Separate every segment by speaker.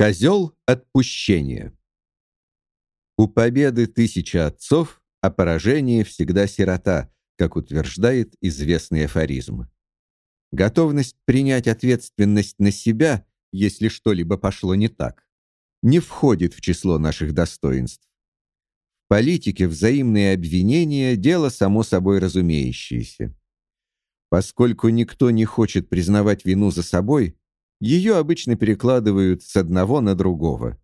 Speaker 1: Козел отпущения. У победы тысяча отцов, а поражение всегда сирота, как утверждает известный афоризм. Готовность принять ответственность на себя, если что-либо пошло не так, не входит в число наших достоинств. В политике взаимные обвинения – дело само собой разумеющееся. Поскольку никто не хочет признавать вину за собой, ее обычно перекладывают с одного на другого.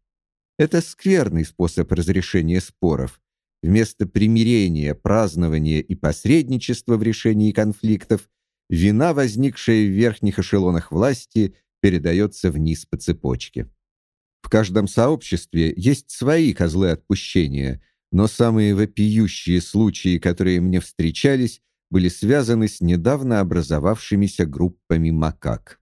Speaker 1: Это скверный способ разрешения споров. Вместо примирения, празднования и посредничества в решении конфликтов, вина, возникшая в верхних эшелонах власти, передается вниз по цепочке. В каждом сообществе есть свои козлы отпущения, но самые вопиющие случаи, которые мне встречались, были связаны с недавно образовавшимися группами макак.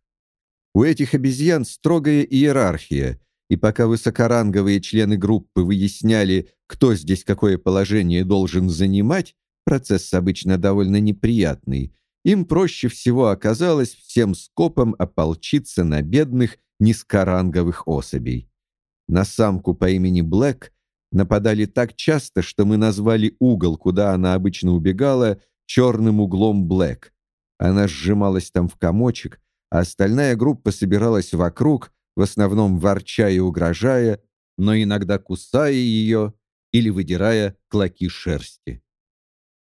Speaker 1: У этих обезьян строгая иерархия, и пока высокоранговые члены группы выясняли, кто здесь какое положение должен занимать, процесс обычно довольно неприятный, им проще всего оказалось всем скопом ополчиться на бедных низкоранговых особей. На самку по имени Блэк нападали так часто, что мы назвали угол, куда она обычно убегала, черным углом Блэк. Она сжималась там в комочек, а остальная группа собиралась вокруг, в основном ворча и угрожая, но иногда кусая ее или выдирая клоки шерсти.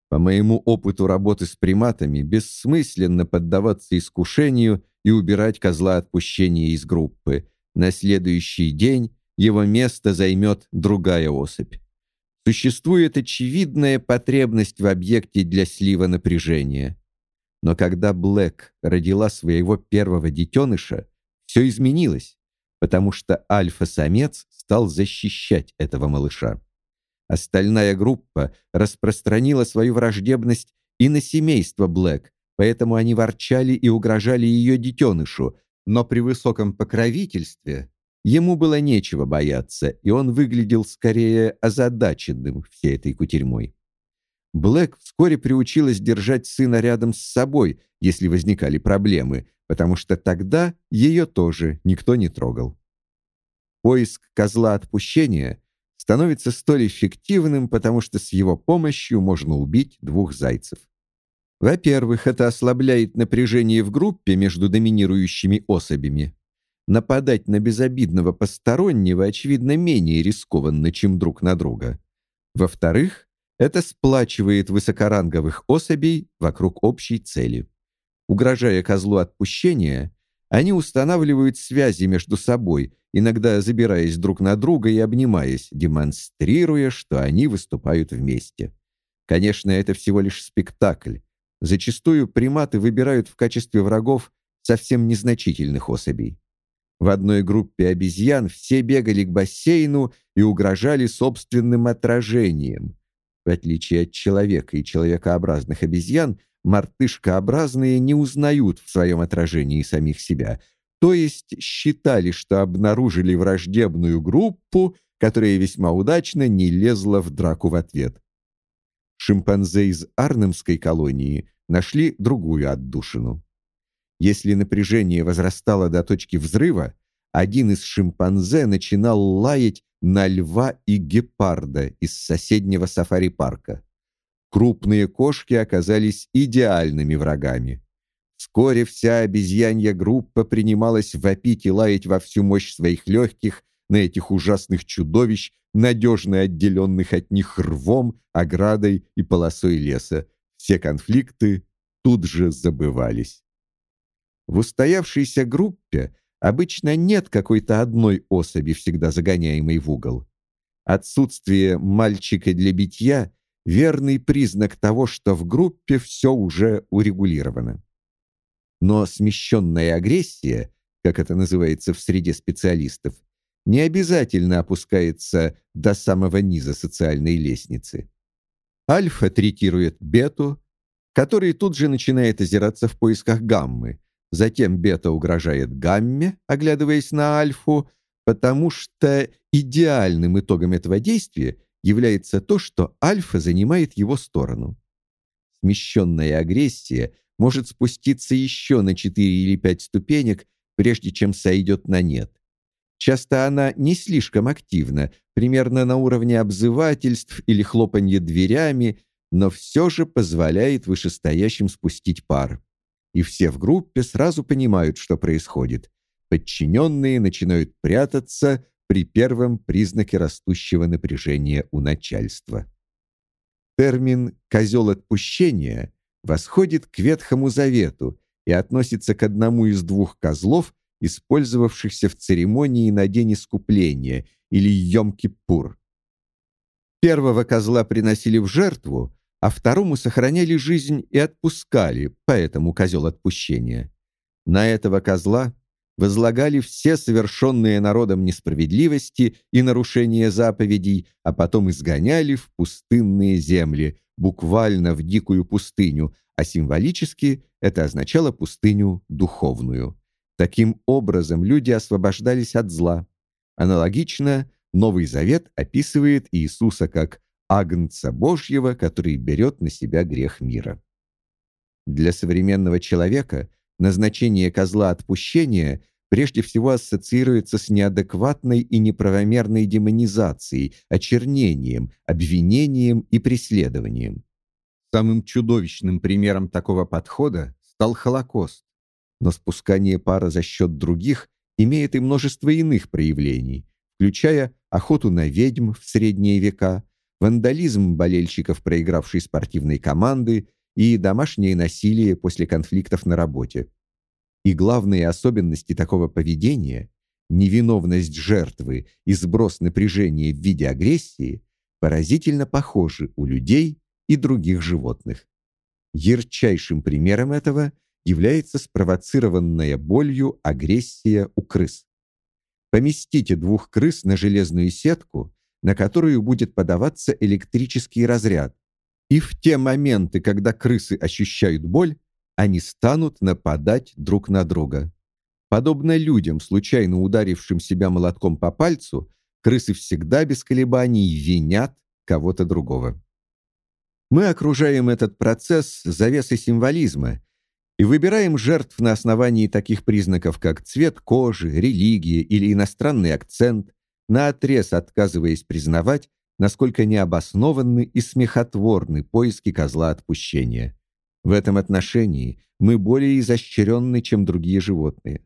Speaker 1: По моему опыту работы с приматами, бессмысленно поддаваться искушению и убирать козла отпущения из группы. На следующий день его место займет другая особь. Существует очевидная потребность в объекте для слива напряжения. Но когда Блэк родила своего первого детеныша, все изменилось, потому что альфа-самец стал защищать этого малыша. Остальная группа распространила свою враждебность и на семейство Блэк, поэтому они ворчали и угрожали ее детенышу, но при высоком покровительстве ему было нечего бояться, и он выглядел скорее озадаченным всей этой кутерьмой. Блэк вскоре приучилась держать сына рядом с собой, если возникали проблемы, потому что тогда ее тоже никто не трогал. Поиск козла отпущения становится столь эффективным, потому что с его помощью можно убить двух зайцев. Во-первых, это ослабляет напряжение в группе между доминирующими особями. Нападать на безобидного постороннего очевидно менее рискованно, чем друг на друга. Во-вторых, это сплачивает высокоранговых особей вокруг общей цели. Угрожая козлу отпущения, они устанавливают связи между собой, иногда забираясь друг на друга и обнимаясь, демонстрируя, что они выступают вместе. Конечно, это всего лишь спектакль. Зачастую приматы выбирают в качестве врагов совсем незначительных особей. В одной группе обезьян все бегали к бассейну и угрожали собственным отражением. Отличие от человека и человекообразных обезьян, мартышкообразные не узнают в своем отражении самих себя, то есть считали, что обнаружили враждебную группу, которая весьма удачно не лезла в драку в ответ. Шимпанзе из Арнемской колонии нашли другую отдушину. Если напряжение возрастало до точки взрыва, один из шимпанзе начинал лаять на льва и гепарда из соседнего сафари-парка. Крупные кошки оказались идеальными врагами. Вскоре вся обезьянья группа принималась вопить и лаять во всю мощь своих легких на этих ужасных чудовищ, надежно отделенных от них рвом, оградой и полосой леса. Все конфликты тут же забывались. В устоявшейся группе Обычно нет какой-то одной особи, всегда загоняемой в угол. Отсутствие мальчика для битья — верный признак того, что в группе все уже урегулировано. Но смещенная агрессия, как это называется в среде специалистов, не обязательно опускается до самого низа социальной лестницы. Альфа третирует бету, который тут же начинает озираться в поисках гаммы, Затем бета угрожает гамме, оглядываясь на альфу, потому что идеальным итогом этого действия является то, что альфа занимает его сторону. Смещенная агрессия может спуститься еще на 4 или 5 ступенек, прежде чем сойдет на нет. Часто она не слишком активна, примерно на уровне обзывательств или хлопанья дверями, но все же позволяет вышестоящим спустить пар. И все в группе сразу понимают, что происходит. Подчиненные начинают прятаться при первом признаке растущего напряжения у начальства. Термин «козел отпущения» восходит к Ветхому Завету и относится к одному из двух козлов, использовавшихся в церемонии на день искупления или Йом-Киппур. Первого козла приносили в жертву, а второму сохраняли жизнь и отпускали, поэтому козел отпущения. На этого козла возлагали все совершенные народом несправедливости и нарушения заповедей, а потом изгоняли в пустынные земли, буквально в дикую пустыню, а символически это означало пустыню духовную. Таким образом люди освобождались от зла. Аналогично Новый Завет описывает Иисуса как агнца Божьего, который берет на себя грех мира. Для современного человека назначение козла отпущения прежде всего ассоциируется с неадекватной и неправомерной демонизацией, очернением, обвинением и преследованием. Самым чудовищным примером такого подхода стал Холокост, но спускание пара за счет других имеет и множество иных проявлений, включая охоту на ведьм в средние века, вандализм болельщиков проигравшей спортивной команды и домашнее насилие после конфликтов на работе. И главные особенности такого поведения невиновность жертвы и сброс напряжения в виде агрессии поразительно похожи у людей и других животных. Ярчайшим примером этого является спровоцированная болью агрессия у крыс. Поместите двух крыс на железную сетку, на которую будет подаваться электрический разряд. И в те моменты, когда крысы ощущают боль, они станут нападать друг на друга. Подобно людям, случайно ударившим себя молотком по пальцу, крысы всегда без колебаний винят кого-то другого. Мы окружаем этот процесс завесой символизма и выбираем жертв на основании таких признаков, как цвет кожи, религия или иностранный акцент, наотрез отказываясь признавать, насколько необоснованны и смехотворны поиски козла отпущения. В этом отношении мы более изощренны, чем другие животные.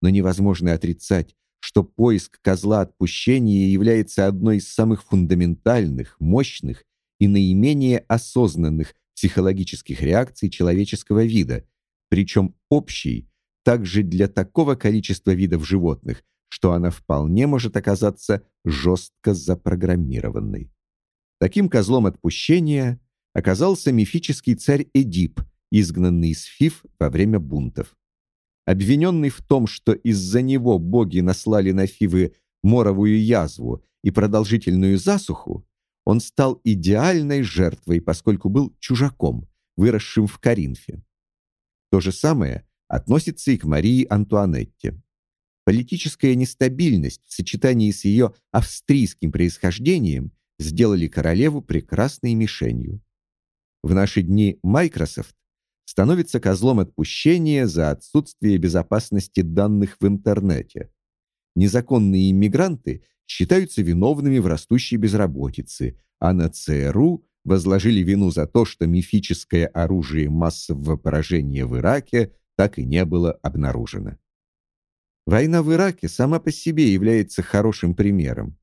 Speaker 1: Но невозможно отрицать, что поиск козла отпущения является одной из самых фундаментальных, мощных и наименее осознанных психологических реакций человеческого вида, причем общий также для такого количества видов животных, что она вполне может оказаться жестко запрограммированной. Таким козлом отпущения оказался мифический царь Эдип, изгнанный из Фив во время бунтов. Обвиненный в том, что из-за него боги наслали на Фивы моровую язву и продолжительную засуху, он стал идеальной жертвой, поскольку был чужаком, выросшим в Коринфе. То же самое относится и к Марии Антуанетте. Политическая нестабильность в сочетании с ее австрийским происхождением сделали королеву прекрасной мишенью. В наши дни Microsoft становится козлом отпущения за отсутствие безопасности данных в интернете. Незаконные иммигранты считаются виновными в растущей безработице, а на ЦРУ возложили вину за то, что мифическое оружие массового поражения в Ираке так и не было обнаружено. Война в Ираке сама по себе является хорошим примером.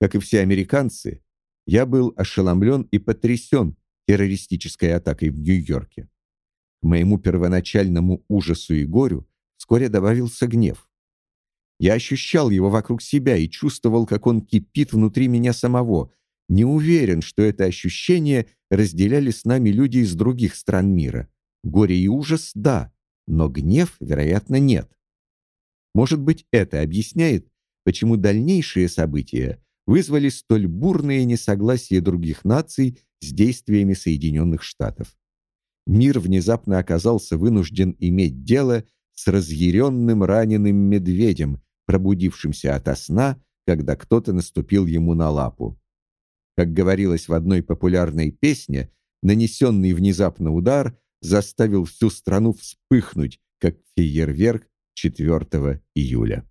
Speaker 1: Как и все американцы, я был ошеломлен и потрясен террористической атакой в Нью-Йорке. К моему первоначальному ужасу и горю вскоре добавился гнев. Я ощущал его вокруг себя и чувствовал, как он кипит внутри меня самого, не уверен, что это ощущение разделяли с нами люди из других стран мира. Горе и ужас — да, но гнев, вероятно, нет. Может быть, это объясняет, почему дальнейшие события вызвали столь бурное несогласие других наций с действиями Соединенных Штатов. Мир внезапно оказался вынужден иметь дело с разъяренным раненым медведем, пробудившимся ото сна, когда кто-то наступил ему на лапу. Как говорилось в одной популярной песне, нанесенный внезапно удар заставил всю страну вспыхнуть, как фейерверк 4 июля.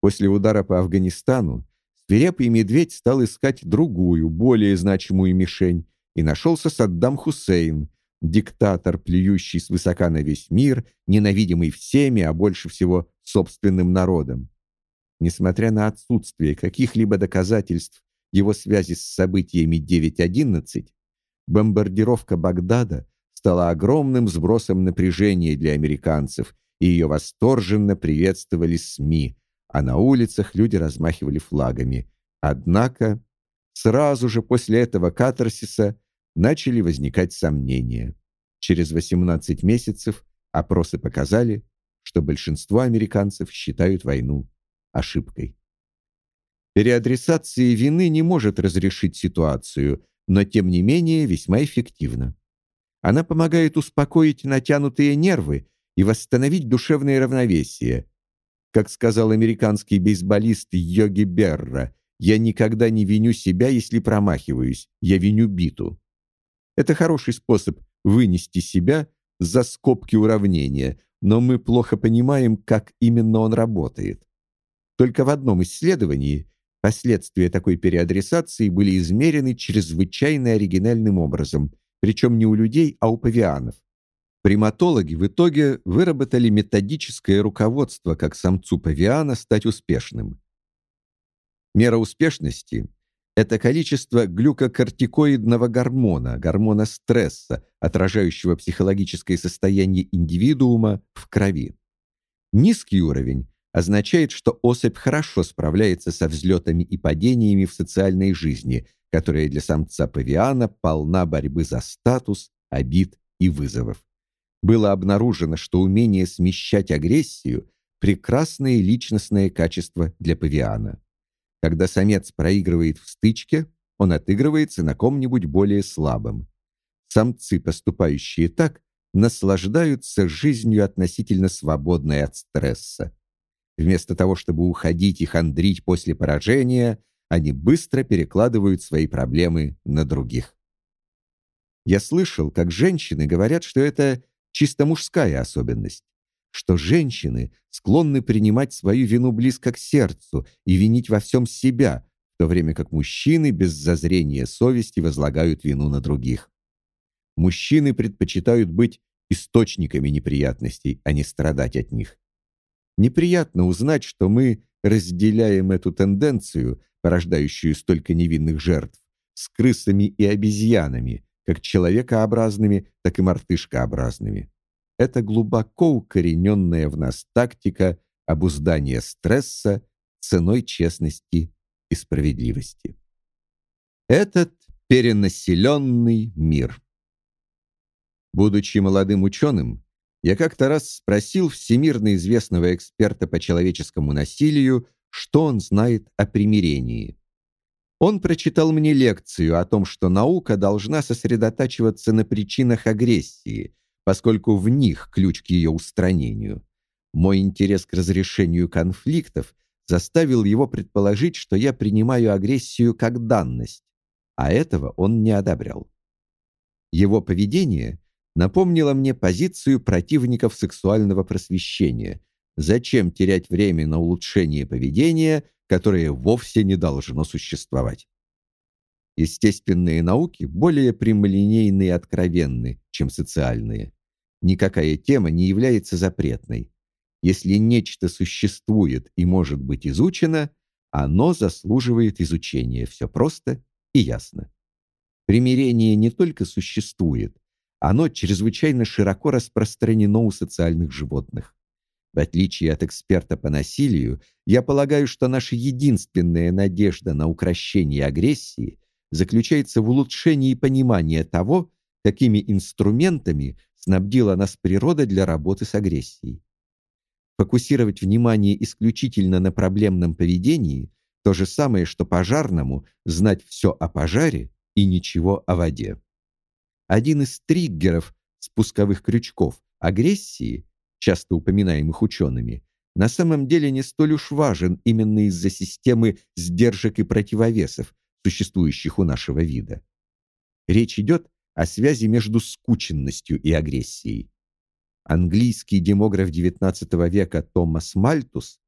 Speaker 1: После удара по Афганистану свирепый медведь стал искать другую, более значимую мишень, и нашелся Саддам Хусейн, диктатор, плюющий свысока на весь мир, ненавидимый всеми, а больше всего собственным народом. Несмотря на отсутствие каких-либо доказательств его связи с событиями 9.11, бомбардировка Багдада стала огромным сбросом напряжения для американцев, и ее восторженно приветствовали СМИ, а на улицах люди размахивали флагами. Однако сразу же после этого катарсиса начали возникать сомнения. Через 18 месяцев опросы показали, что большинство американцев считают войну ошибкой. Переадресация вины не может разрешить ситуацию, но тем не менее весьма эффективна. Она помогает успокоить натянутые нервы и восстановить душевное равновесие. Как сказал американский бейсболист Йоги Берра, я никогда не виню себя, если промахиваюсь, я виню биту. Это хороший способ вынести себя за скобки уравнения, но мы плохо понимаем, как именно он работает. Только в одном исследовании последствия такой переадресации были измерены чрезвычайно оригинальным образом, причем не у людей, а у павианов. Приматологи в итоге выработали методическое руководство, как самцу павиана стать успешным. Мера успешности это количество глюкокортикоидного гормона, гормона стресса, отражающего психологическое состояние индивидуума в крови. Низкий уровень означает, что особь хорошо справляется со взлетами и падениями в социальной жизни, которая для самца павиана полна борьбы за статус, обид и вызовов. Было обнаружено, что умение смещать агрессию прекрасное личностное качество для павиана. Когда самец проигрывает в стычке, он отыгрывается на ком-нибудь более слабом. Самцы, поступающие так, наслаждаются жизнью относительно свободной от стресса. Вместо того, чтобы уходить и хандрить после поражения, они быстро перекладывают свои проблемы на других. Я слышал, как женщины говорят, что это чисто мужская особенность что женщины склонны принимать свою вину близко к сердцу и винить во всем себя, в то время как мужчины без зазрения совести возлагают вину на других. Мужчины предпочитают быть источниками неприятностей, а не страдать от них. Неприятно узнать, что мы разделяем эту тенденцию, порождающую столько невинных жертв, с крысами и обезьянами, как человекообразными, так и мартышкообразными. Это глубоко укорененная в нас тактика обуздания стресса ценой честности и справедливости. Этот перенаселенный мир. Будучи молодым ученым, я как-то раз спросил всемирно известного эксперта по человеческому насилию, что он знает о примирении. Он прочитал мне лекцию о том, что наука должна сосредотачиваться на причинах агрессии, поскольку в них ключ к ее устранению. Мой интерес к разрешению конфликтов заставил его предположить, что я принимаю агрессию как данность, а этого он не одобрял. Его поведение напомнило мне позицию противников сексуального просвещения. Зачем терять время на улучшение поведения, которое вовсе не должно существовать? Естественные науки более прямолинейны и откровенны, чем социальные. Никакая тема не является запретной. Если нечто существует и может быть изучено, оно заслуживает изучения. Все просто и ясно. Примирение не только существует, оно чрезвычайно широко распространено у социальных животных. В отличие от эксперта по насилию, я полагаю, что наша единственная надежда на укрощение агрессии заключается в улучшении понимания того, какими инструментами снабдила нас природа для работы с агрессией. Фокусировать внимание исключительно на проблемном поведении то же самое, что пожарному знать все о пожаре и ничего о воде. Один из триггеров спусковых крючков агрессии, часто упоминаемых учеными, на самом деле не столь уж важен именно из-за системы сдержек и противовесов, существующих у нашего вида. Речь идет о связи между скученностью и агрессией. Английский демограф XIX века Томас Мальтус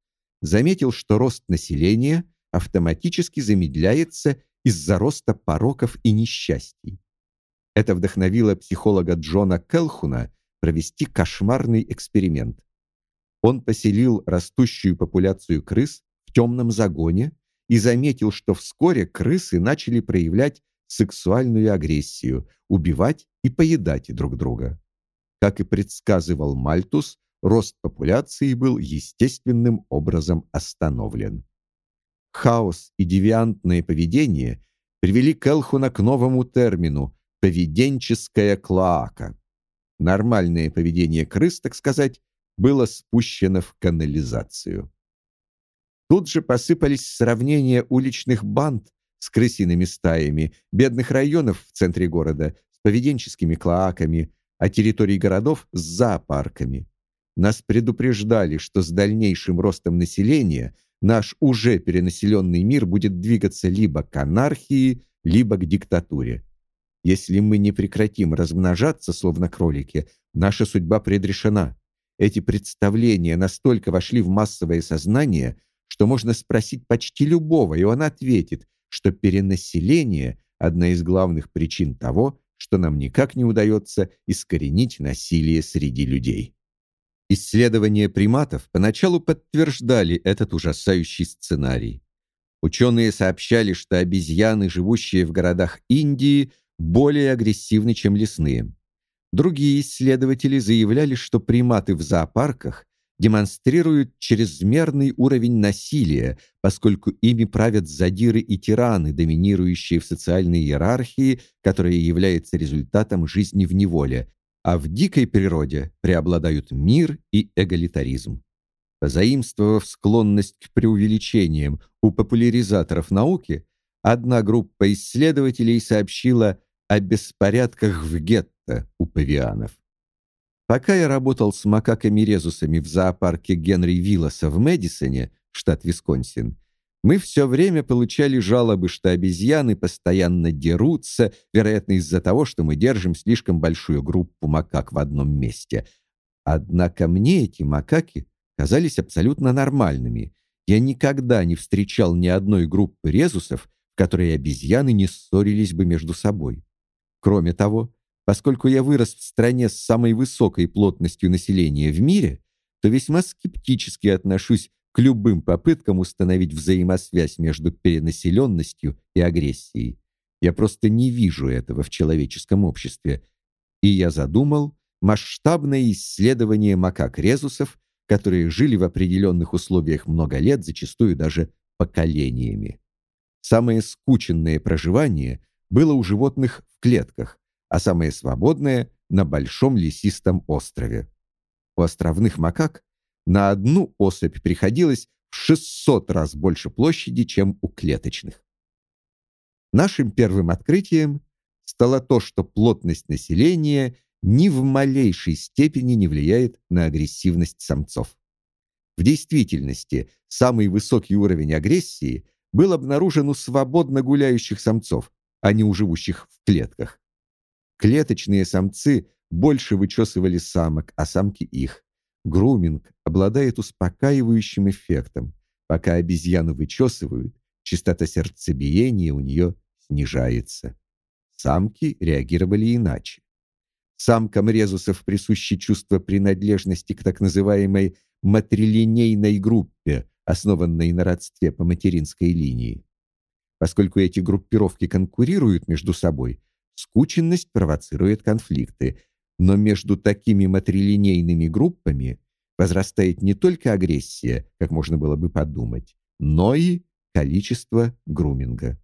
Speaker 1: заметил, что рост населения автоматически замедляется из-за роста пороков и несчастий. Это вдохновило психолога Джона Келхуна провести кошмарный эксперимент. Он поселил растущую популяцию крыс в темном загоне и заметил, что вскоре крысы начали проявлять сексуальную агрессию, убивать и поедать друг друга. Как и предсказывал Мальтус, рост популяции был естественным образом остановлен. Хаос и девиантное поведение привели Келхуна к новому термину поведенческая клоака. Нормальное поведение крыс, так сказать, было спущено в канализацию. Тут же посыпались сравнения уличных банд с крысиными стаями, бедных районов в центре города с поведенческими клоаками, а территорий городов с зоопарками. Нас предупреждали, что с дальнейшим ростом населения наш уже перенаселенный мир будет двигаться либо к анархии, либо к диктатуре. Если мы не прекратим размножаться, словно кролики, наша судьба предрешена. Эти представления настолько вошли в массовое сознание, что можно спросить почти любого, и он ответит, что перенаселение – одна из главных причин того, что нам никак не удается искоренить насилие среди людей. Исследования приматов поначалу подтверждали этот ужасающий сценарий. Ученые сообщали, что обезьяны, живущие в городах Индии, более агрессивны, чем лесные. Другие исследователи заявляли, что приматы в зоопарках демонстрируют чрезмерный уровень насилия, поскольку ими правят задиры и тираны, доминирующие в социальной иерархии, которая является результатом жизни в неволе, а в дикой природе преобладают мир и эгалитаризм. Позаимствовав склонность к преувеличениям у популяризаторов науки, одна группа исследователей сообщила о беспорядках в гетто у павианов. Пока я работал с макаками-резусами в зоопарке Генри Виллоса в Мэдисоне, штат Висконсин, мы все время получали жалобы, что обезьяны постоянно дерутся, вероятно, из-за того, что мы держим слишком большую группу макак в одном месте. Однако мне эти макаки казались абсолютно нормальными. Я никогда не встречал ни одной группы резусов, в которой обезьяны не ссорились бы между собой. Кроме того, Поскольку я вырос в стране с самой высокой плотностью населения в мире, то весьма скептически отношусь к любым попыткам установить взаимосвязь между перенаселенностью и агрессией. Я просто не вижу этого в человеческом обществе. И я задумал масштабное исследование макак-резусов, которые жили в определенных условиях много лет, зачастую даже поколениями. Самое скученное проживание было у животных в клетках, а самое свободное — на большом лесистом острове. У островных макак на одну особь приходилось в 600 раз больше площади, чем у клеточных. Нашим первым открытием стало то, что плотность населения ни в малейшей степени не влияет на агрессивность самцов. В действительности, самый высокий уровень агрессии был обнаружен у свободно гуляющих самцов, а не у живущих в клетках. Клеточные самцы больше вычесывали самок, а самки их. Груминг обладает успокаивающим эффектом. Пока обезьяну вычесывают, частота сердцебиения у нее снижается. Самки реагировали иначе. Самкам резусов присуще чувство принадлежности к так называемой матрилинейной группе, основанной на родстве по материнской линии. Поскольку эти группировки конкурируют между собой, Скученность провоцирует конфликты, но между такими матрилинейными группами возрастает не только агрессия, как можно было бы подумать, но и количество груминга.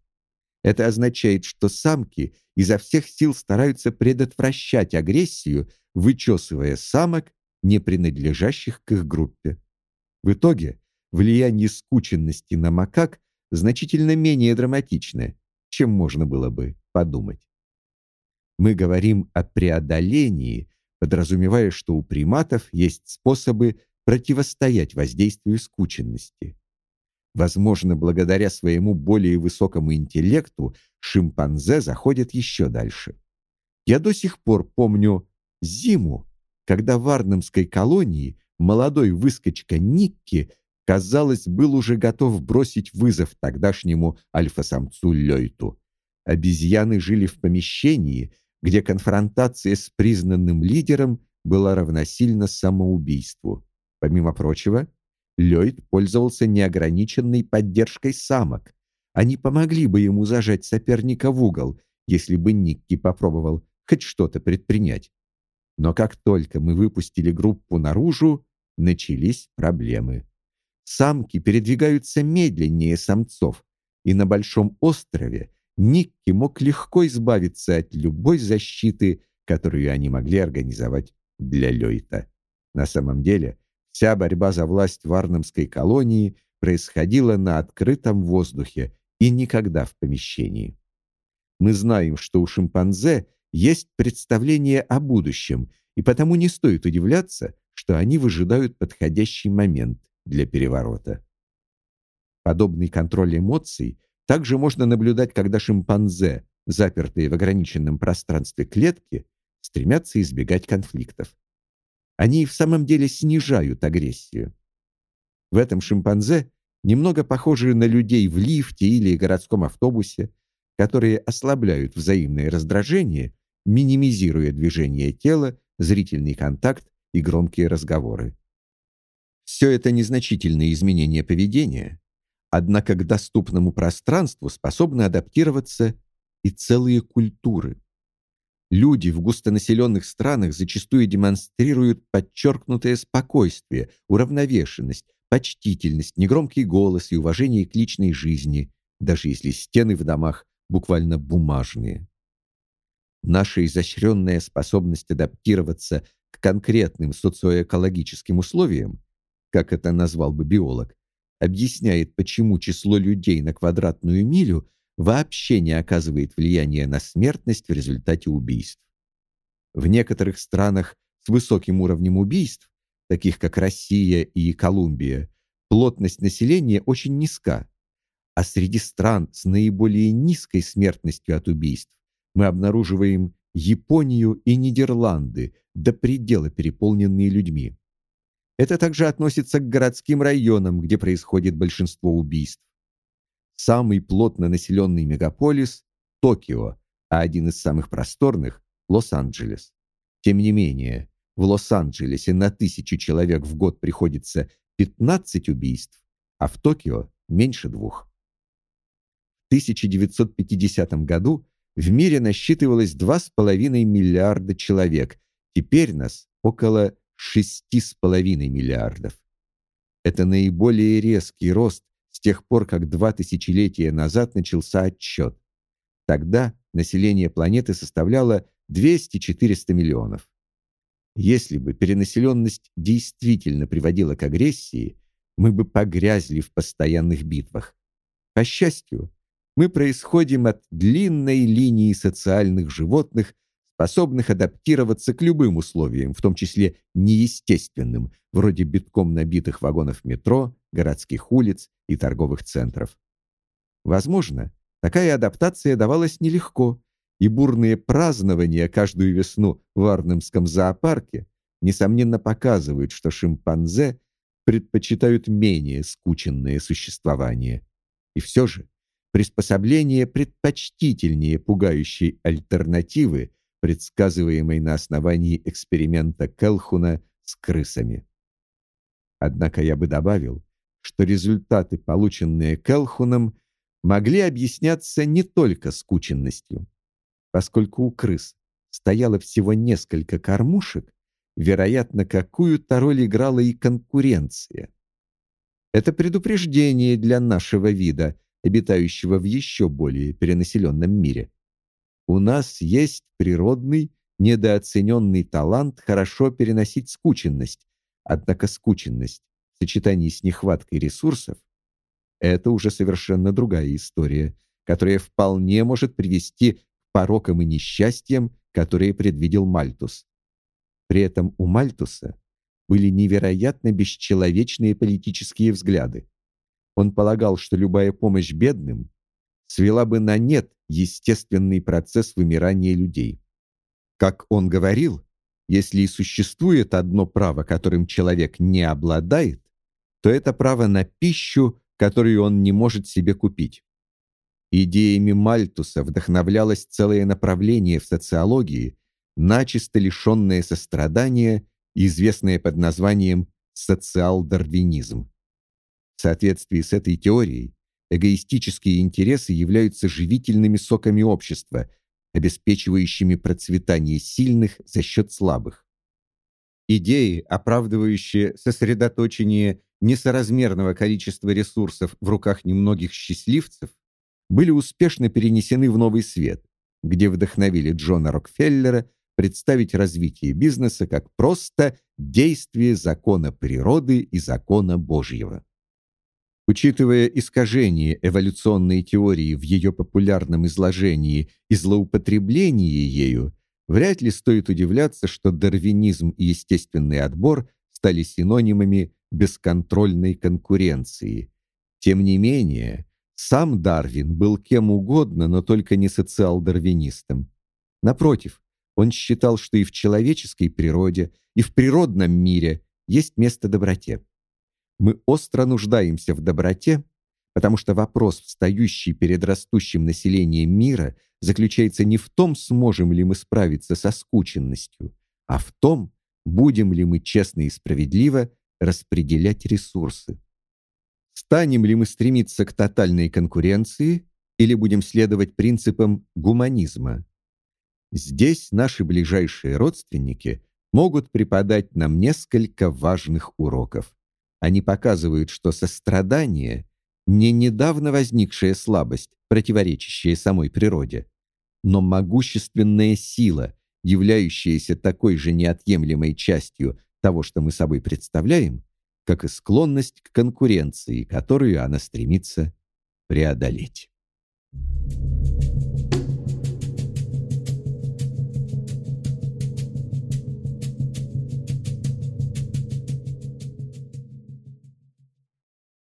Speaker 1: Это означает, что самки изо всех сил стараются предотвращать агрессию, вычесывая самок, не принадлежащих к их группе. В итоге влияние скученности на макак значительно менее драматичное, чем можно было бы подумать. Мы говорим о преодолении, подразумевая, что у приматов есть способы противостоять воздействию скученности. Возможно, благодаря своему более высокому интеллекту шимпанзе заходят еще дальше. Я до сих пор помню зиму, когда в Арнемской колонии молодой выскочка Никки, казалось, был уже готов бросить вызов тогдашнему альфа-самцу Лёйту. Обезьяны жили в помещении, где конфронтация с признанным лидером была равносильна самоубийству. Помимо прочего, Лёйд пользовался неограниченной поддержкой самок. Они помогли бы ему зажать соперника в угол, если бы Никки попробовал хоть что-то предпринять. Но как только мы выпустили группу наружу, начались проблемы. Самки передвигаются медленнее самцов, и на большом острове Никки мог легко избавиться от любой защиты, которую они могли организовать для Лёйта. На самом деле, вся борьба за власть в Арнамской колонии происходила на открытом воздухе и никогда в помещении. Мы знаем, что у шимпанзе есть представление о будущем, и потому не стоит удивляться, что они выжидают подходящий момент для переворота. Подобный контроль эмоций также можно наблюдать, когда шимпанзе, запертые в ограниченном пространстве клетки, стремятся избегать конфликтов. Они в самом деле снижают агрессию. В этом шимпанзе немного похожи на людей в лифте или городском автобусе, которые ослабляют взаимное раздражение, минимизируя движение тела, зрительный контакт и громкие разговоры. Все это незначительные изменения поведения, однако к доступному пространству способны адаптироваться и целые культуры. Люди в густонаселенных странах зачастую демонстрируют подчеркнутое спокойствие, уравновешенность, почтительность, негромкий голос и уважение к личной жизни, даже если стены в домах буквально бумажные. Наша изощренная способность адаптироваться к конкретным социоэкологическим условиям, как это назвал бы биолог, объясняет, почему число людей на квадратную милю вообще не оказывает влияния на смертность в результате убийств. В некоторых странах с высоким уровнем убийств, таких как Россия и Колумбия, плотность населения очень низка, а среди стран с наиболее низкой смертностью от убийств мы обнаруживаем Японию и Нидерланды, до предела переполненные людьми. Это также относится к городским районам, где происходит большинство убийств. Самый плотно населенный мегаполис Токио, а один из самых просторных Лос-Анджелес. Тем не менее, в Лос-Анджелесе на тысячу человек в год приходится 15 убийств, а в Токио меньше двух. В 1950 году в мире насчитывалось 2,5 миллиарда человек. Теперь нас около 6,5 миллиардов. Это наиболее резкий рост с тех пор, как два тысячелетия назад начался отсчет. Тогда население планеты составляло 200-400 миллионов. Если бы перенаселенность действительно приводила к агрессии, мы бы погрязли в постоянных битвах. По счастью, мы происходим от длинной линии социальных животных, способных адаптироваться к любым условиям, в том числе неестественным, вроде битком набитых вагонов метро, городских улиц и торговых центров. Возможно, такая адаптация давалась нелегко, и бурные празднования каждую весну в Арнемском зоопарке несомненно показывают, что шимпанзе предпочитают менее скученное существование. И все же приспособление предпочтительнее пугающей альтернативы, предсказываемой на основании эксперимента Келхуна с крысами. Однако я бы добавил, что результаты, полученные Келхуном, могли объясняться не только скученностью. Поскольку у крыс стояло всего несколько кормушек, вероятно, какую-то роль играла и конкуренция. Это предупреждение для нашего вида – обитающего в еще более перенаселенном мире. У нас есть природный, недооцененный талант хорошо переносить скученность, однако скученность в сочетании с нехваткой ресурсов – это уже совершенно другая история, которая вполне может привести к порокам и несчастьям, которые предвидел Мальтус. При этом у Мальтуса были невероятно бесчеловечные политические взгляды. Он полагал, что любая помощь бедным свела бы на нет естественный процесс вымирания людей. Как он говорил, если и существует одно право, которым человек не обладает, то это право на пищу, которую он не может себе купить. Идеями Мальтуса вдохновлялось целое направление в социологии, начисто лишенное сострадания, известное под названием социал-дарвинизм. В соответствии с этой теорией, эгоистические интересы являются живительными соками общества, обеспечивающими процветание сильных за счет слабых. Идеи, оправдывающие сосредоточение несоразмерного количества ресурсов в руках немногих счастливцев, были успешно перенесены в новый свет, где вдохновили Джона Рокфеллера представить развитие бизнеса как просто действие закона природы и закона Божьего. Учитывая искажение эволюционной теории в ее популярном изложении и злоупотребление ею, вряд ли стоит удивляться, что дарвинизм и естественный отбор стали синонимами бесконтрольной конкуренции. Тем не менее, сам Дарвин был кем угодно, но только не социал-дарвинистом. Напротив, он считал, что и в человеческой природе, и в природном мире есть место доброте. Мы остро нуждаемся в доброте, потому что вопрос, встающий перед растущим населением мира, заключается не в том, сможем ли мы справиться со скученностью, а в том, будем ли мы честно и справедливо распределять ресурсы. Станем ли мы стремиться к тотальной конкуренции или будем следовать принципам гуманизма? Здесь наши ближайшие родственники могут преподать нам несколько важных уроков. Они показывают, что сострадание не недавно возникшая слабость, противоречащая самой природе, но могущественная сила, являющаяся такой же неотъемлемой частью того, что мы собой представляем, как и склонность к конкуренции, которую она стремится преодолеть.